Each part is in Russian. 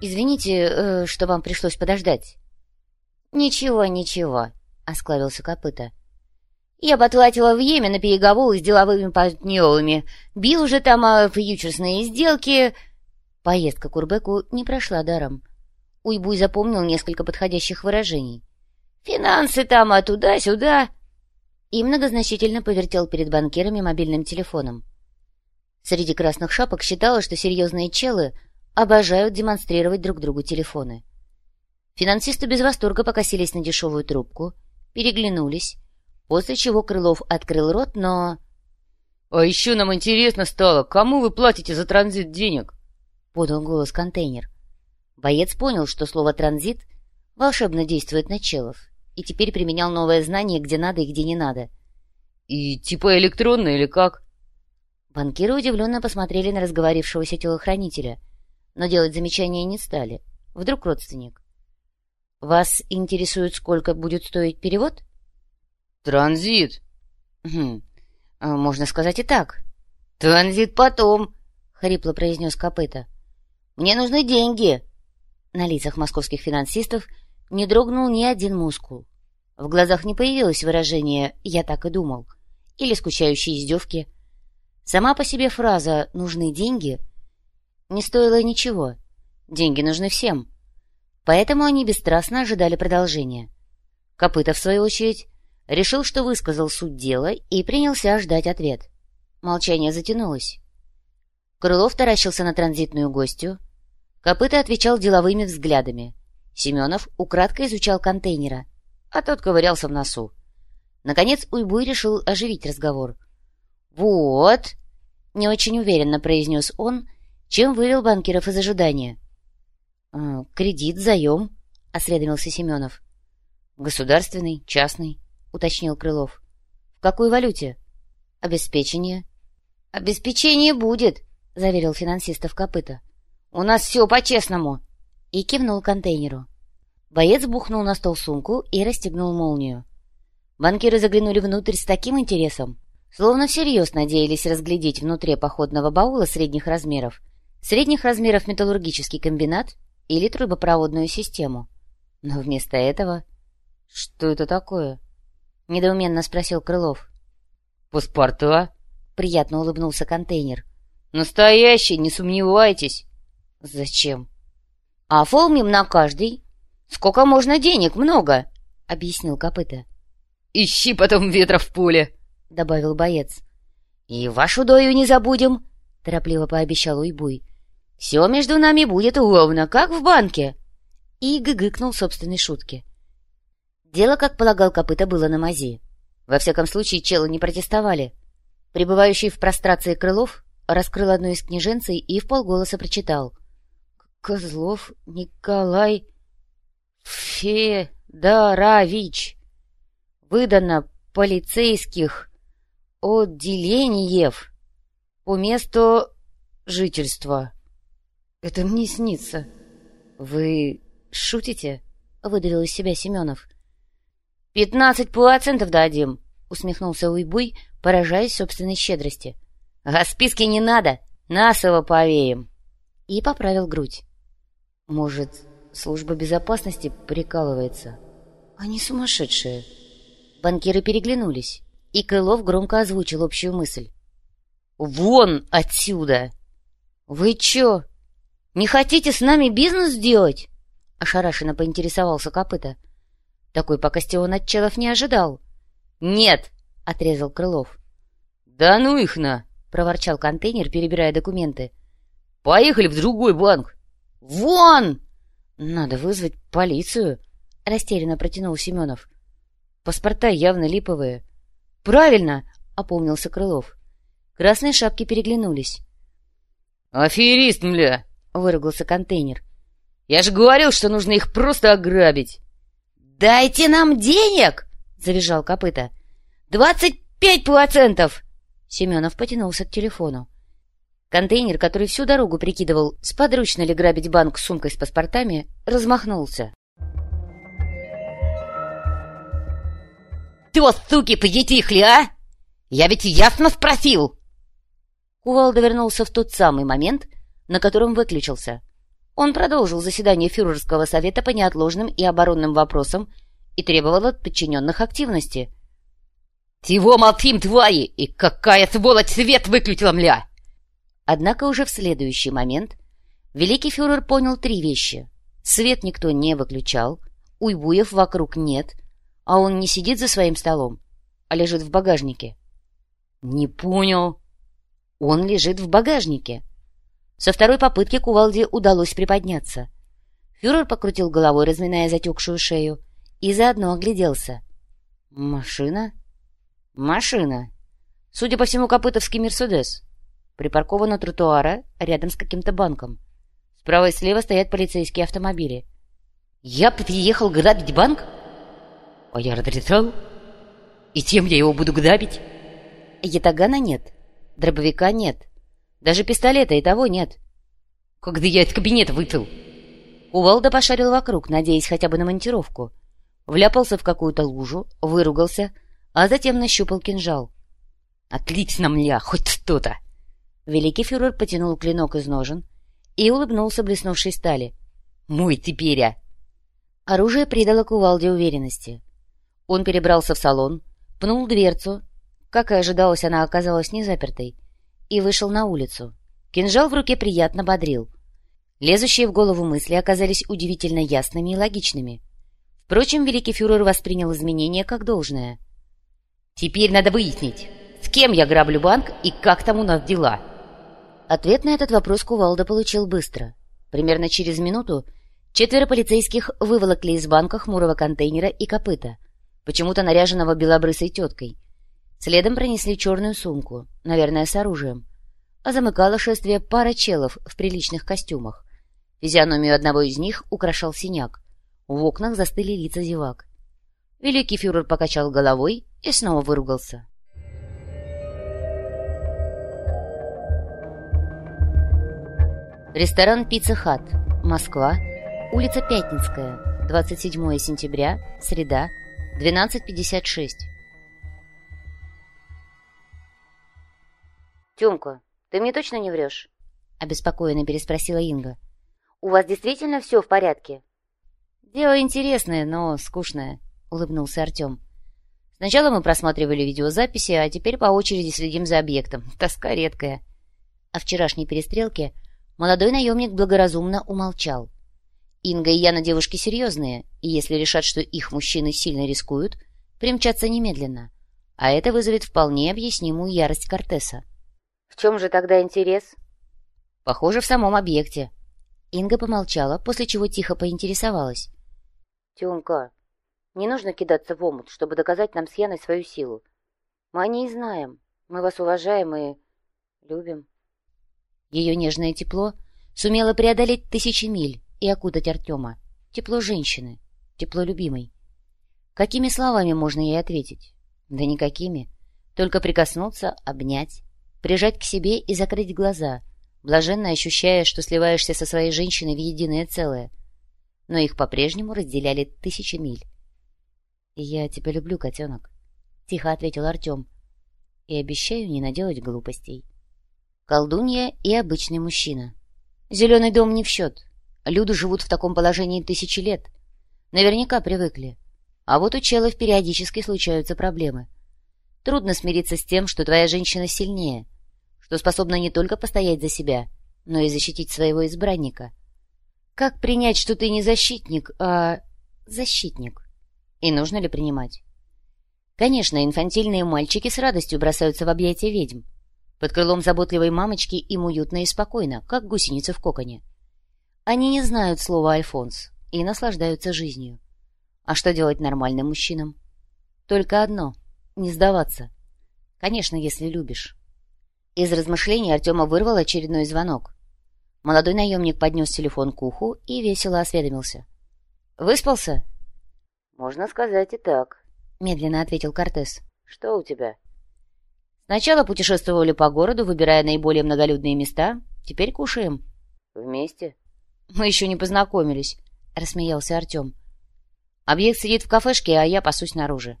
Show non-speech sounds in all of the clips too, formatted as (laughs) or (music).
«Извините, э, что вам пришлось подождать». «Ничего, ничего», — осклавился копыта. «Я потратила время на переговоры с деловыми партнерами. Бил уже там фьючерсные сделки...» Поездка к Урбеку не прошла даром. Уйбуй запомнил несколько подходящих выражений. «Финансы там, а туда-сюда...» И многозначительно повертел перед банкирами мобильным телефоном. Среди красных шапок считалось, что серьезные челы обожают демонстрировать друг другу телефоны. Финансисты без восторга покосились на дешевую трубку, переглянулись, после чего Крылов открыл рот, но... — А еще нам интересно стало, кому вы платите за транзит денег? — подал голос контейнер. Боец понял, что слово «транзит» волшебно действует на челов, и теперь применял новое знание, где надо и где не надо. — И типа электронно или как? Банкиры удивленно посмотрели на разговорившегося телохранителя, но делать замечания не стали. Вдруг родственник. «Вас интересует, сколько будет стоить перевод?» «Транзит». «Хм, можно сказать и так». «Транзит потом», — хрипло произнес копыта. «Мне нужны деньги». На лицах московских финансистов не дрогнул ни один мускул. В глазах не появилось выражение «я так и думал» или скучающие издевки — Сама по себе фраза «нужны деньги» не стоила ничего. Деньги нужны всем. Поэтому они бесстрастно ожидали продолжения. Копыта, в свою очередь, решил, что высказал суть дела и принялся ждать ответ. Молчание затянулось. Крылов таращился на транзитную гостью. Копыта отвечал деловыми взглядами. Семенов украдко изучал контейнера, а тот ковырялся в носу. Наконец Уйбуй решил оживить разговор — «Вот!» — не очень уверенно произнес он, чем вывел банкиров из ожидания. «А, «Кредит, заем», — осведомился Семенов. «Государственный, частный», — уточнил Крылов. «В какой валюте?» «Обеспечение». «Обеспечение будет», — заверил финансистов копыта. «У нас все по-честному». И кивнул контейнеру. Боец бухнул на стол сумку и расстегнул молнию. Банкиры заглянули внутрь с таким интересом, Словно всерьез надеялись разглядеть внутри походного баула средних размеров, средних размеров металлургический комбинат или трубопроводную систему. Но вместо этого... «Что это такое?» — недоуменно спросил Крылов. «Паспорта?» — приятно улыбнулся контейнер. «Настоящий, не сомневайтесь!» «Зачем?» «Оформим на каждый. Сколько можно денег? Много!» — объяснил копыта. «Ищи потом ветра в поле!» — добавил боец. «И вашу дою не забудем», — торопливо пообещал Уйбуй. «Все между нами будет ровно, как в банке». И гыгыкнул собственной шутки. Дело, как полагал копыта, было на мази. Во всяком случае, челы не протестовали. Пребывающий в прострации Крылов раскрыл одну из книженцей и в полголоса прочитал. «Козлов Николай Федорович. Выдано полицейских отделениев по месту жительства. Это мне снится. Вы шутите? Выдавил из себя Семенов. Пятнадцать процентов дадим, усмехнулся Уйбуй, поражаясь собственной щедрости. А списки не надо, нас его повеем. И поправил грудь. Может, служба безопасности прикалывается? Они сумасшедшие. Банкиры переглянулись и Крылов громко озвучил общую мысль. «Вон отсюда!» «Вы чё, не хотите с нами бизнес сделать?» Ошарашенно поинтересовался копыта. Такой пакости он от челов не ожидал. «Нет!» — отрезал Крылов. «Да ну их на!» — проворчал контейнер, перебирая документы. «Поехали в другой банк!» «Вон!» «Надо вызвать полицию!» — растерянно протянул Семенов. «Паспорта явно липовые. «Правильно!» — опомнился Крылов. Красные шапки переглянулись. «Аферист, мля!» — выругался контейнер. «Я же говорил, что нужно их просто ограбить!» «Дайте нам денег!» — завизжал копыта. «Двадцать пять процентов!» Семенов потянулся к телефону. Контейнер, который всю дорогу прикидывал, сподручно ли грабить банк с сумкой с паспортами, размахнулся. Ты, суки, притихли, а? Я ведь ясно спросил!» Кувалда вернулся в тот самый момент, на котором выключился. Он продолжил заседание фюрерского совета по неотложным и оборонным вопросам и требовал от подчиненных активности. «Чего молчим, твари? И какая сволочь свет выключила, мля!» Однако уже в следующий момент великий фюрер понял три вещи. Свет никто не выключал, уйбуев вокруг нет, а он не сидит за своим столом, а лежит в багажнике. «Не понял». Он лежит в багажнике. Со второй попытки кувалде удалось приподняться. Фюрер покрутил головой, разминая затекшую шею, и заодно огляделся. «Машина?» «Машина. Судя по всему, копытовский «Мерседес». Припаркован у тротуара рядом с каким-то банком. Справа и слева стоят полицейские автомобили. «Я приехал грабить банк? А я разрешал? И тем я его буду грабить?» Ятагана нет, дробовика нет, даже пистолета и того нет. Когда я из кабинета выпил? Увалда пошарил вокруг, надеясь хотя бы на монтировку. Вляпался в какую-то лужу, выругался, а затем нащупал кинжал. «Отлично, мля, хоть что-то!» Великий фюрер потянул клинок из ножен и улыбнулся блеснувшей стали. «Мой теперь, а!» Оружие придало кувалде уверенности. Он перебрался в салон, пнул дверцу, как и ожидалось, она оказалась не запертой, и вышел на улицу. Кинжал в руке приятно бодрил. Лезущие в голову мысли оказались удивительно ясными и логичными. Впрочем, великий фюрер воспринял изменения как должное — Теперь надо выяснить, с кем я граблю банк и как там у нас дела. Ответ на этот вопрос Кувалда получил быстро. Примерно через минуту четверо полицейских выволокли из банка хмурого контейнера и копыта, почему-то наряженного белобрысой теткой. Следом пронесли черную сумку, наверное, с оружием. А замыкало шествие пара челов в приличных костюмах. Физиономию одного из них украшал синяк. В окнах застыли лица зевак. Великий фюрер покачал головой и снова выругался. Ресторан «Пицца Хат», Москва, улица Пятницкая, 27 сентября, среда, 12.56. «Тёмка, ты мне точно не врешь?» — обеспокоенно переспросила Инга. «У вас действительно все в порядке?» «Дело интересное, но скучное», — улыбнулся Артем. «Сначала мы просматривали видеозаписи, а теперь по очереди следим за объектом. (laughs) Тоска редкая». О вчерашней перестрелке молодой наемник благоразумно умолчал. Инга и Яна девушки серьезные, и если решат, что их мужчины сильно рискуют, примчатся немедленно. А это вызовет вполне объяснимую ярость Кортеса. «В чем же тогда интерес?» «Похоже, в самом объекте». Инга помолчала, после чего тихо поинтересовалась. «Тёмка, не нужно кидаться в омут, чтобы доказать нам с Яной свою силу. Мы о ней знаем. Мы вас уважаем и любим. Ее нежное тепло сумело преодолеть тысячи миль и окутать Артема. Тепло женщины, тепло любимой. Какими словами можно ей ответить? Да никакими. Только прикоснуться, обнять, прижать к себе и закрыть глаза, блаженно ощущая, что сливаешься со своей женщиной в единое целое. Но их по-прежнему разделяли тысячи миль. «Я тебя люблю, котенок», — тихо ответил Артем. «И обещаю не наделать глупостей». Колдунья и обычный мужчина. Зеленый дом не в счет. Люди живут в таком положении тысячи лет. Наверняка привыкли. А вот у челов периодически случаются проблемы. Трудно смириться с тем, что твоя женщина сильнее, что способна не только постоять за себя, но и защитить своего избранника. Как принять, что ты не защитник, а защитник? И нужно ли принимать? Конечно, инфантильные мальчики с радостью бросаются в объятия ведьм. Под крылом заботливой мамочки им уютно и спокойно, как гусеницы в коконе. Они не знают слова «Альфонс» и наслаждаются жизнью. А что делать нормальным мужчинам? Только одно — не сдаваться. Конечно, если любишь. Из размышлений Артема вырвал очередной звонок. Молодой наемник поднес телефон к уху и весело осведомился. «Выспался?» «Можно сказать и так», — медленно ответил Кортес. «Что у тебя?» «Сначала путешествовали по городу, выбирая наиболее многолюдные места. Теперь кушаем». «Вместе?» «Мы еще не познакомились», — рассмеялся Артем. «Объект сидит в кафешке, а я пасусь снаружи.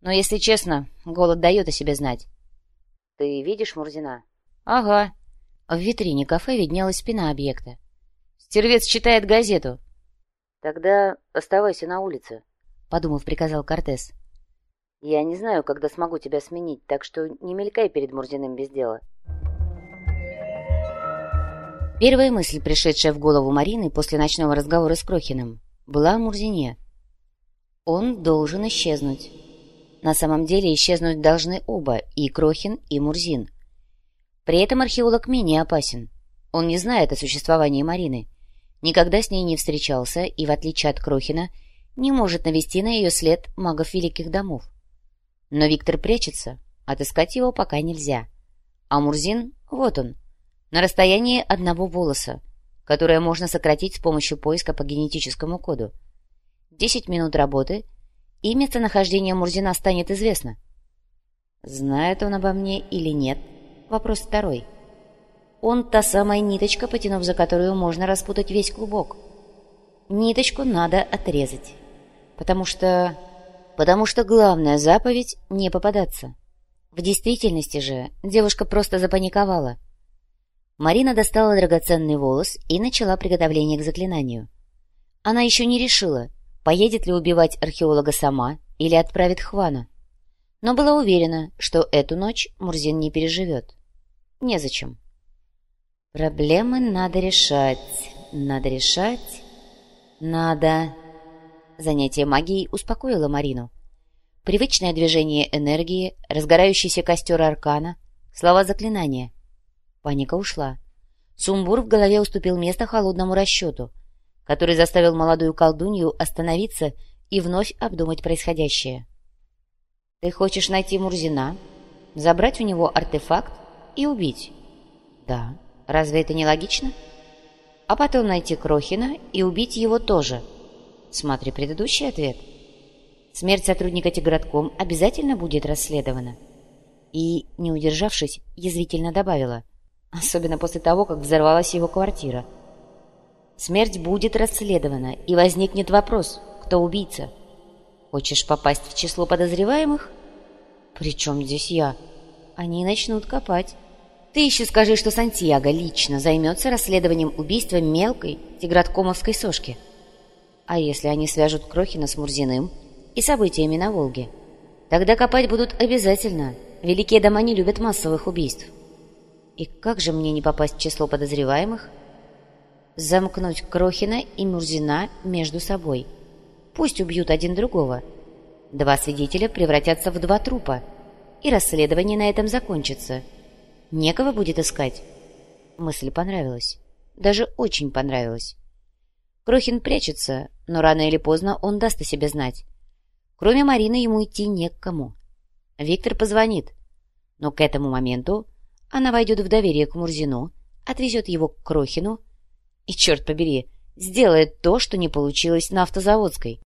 Но, если честно, голод дает о себе знать». «Ты видишь Мурзина?» «Ага». В витрине кафе виднелась спина объекта. Стервец читает газету. Тогда оставайся на улице, — подумав, приказал Кортес. Я не знаю, когда смогу тебя сменить, так что не мелькай перед Мурзиным без дела. Первая мысль, пришедшая в голову Марины после ночного разговора с Крохиным, была о Мурзине. Он должен исчезнуть. На самом деле исчезнуть должны оба, и Крохин, и Мурзин. При этом археолог менее опасен. Он не знает о существовании Марины, никогда с ней не встречался и, в отличие от Крохина, не может навести на ее след магов великих домов. Но Виктор прячется, отыскать его пока нельзя. А Мурзин, вот он, на расстоянии одного волоса, которое можно сократить с помощью поиска по генетическому коду. Десять минут работы, и местонахождение Мурзина станет известно. Знает он обо мне или нет? Вопрос второй. Он та самая ниточка, потянув за которую можно распутать весь клубок. Ниточку надо отрезать. Потому что... Потому что главная заповедь — не попадаться. В действительности же девушка просто запаниковала — Марина достала драгоценный волос и начала приготовление к заклинанию. Она еще не решила, поедет ли убивать археолога сама или отправит Хвана. Но была уверена, что эту ночь Мурзин не переживет. Незачем. Проблемы надо решать, надо решать, надо... Занятие магией успокоило Марину. Привычное движение энергии, разгорающийся костер аркана, слова заклинания. Паника ушла. Сумбур в голове уступил место холодному расчету, который заставил молодую колдунью остановиться и вновь обдумать происходящее. «Ты хочешь найти Мурзина, забрать у него артефакт и убить?» «Да. Разве это не логично?» «А потом найти Крохина и убить его тоже?» Смотри предыдущий ответ. Смерть сотрудника Тигратком обязательно будет расследована. И, не удержавшись, язвительно добавила — особенно после того, как взорвалась его квартира. Смерть будет расследована, и возникнет вопрос, кто убийца. Хочешь попасть в число подозреваемых? Причем здесь я? Они начнут копать. Ты еще скажи, что Сантьяго лично займется расследованием убийства мелкой тиграткомовской сошки. А если они свяжут Крохина с Мурзиным и событиями на Волге? Тогда копать будут обязательно. Великие дома не любят массовых убийств. И как же мне не попасть в число подозреваемых? Замкнуть Крохина и Мурзина между собой. Пусть убьют один другого. Два свидетеля превратятся в два трупа, и расследование на этом закончится. Некого будет искать. Мысль понравилась. Даже очень понравилась. Крохин прячется, но рано или поздно он даст о себе знать. Кроме Марины ему идти не к кому. Виктор позвонит, но к этому моменту она войдет в доверие к Мурзину, отвезет его к Крохину и, черт побери, сделает то, что не получилось на автозаводской.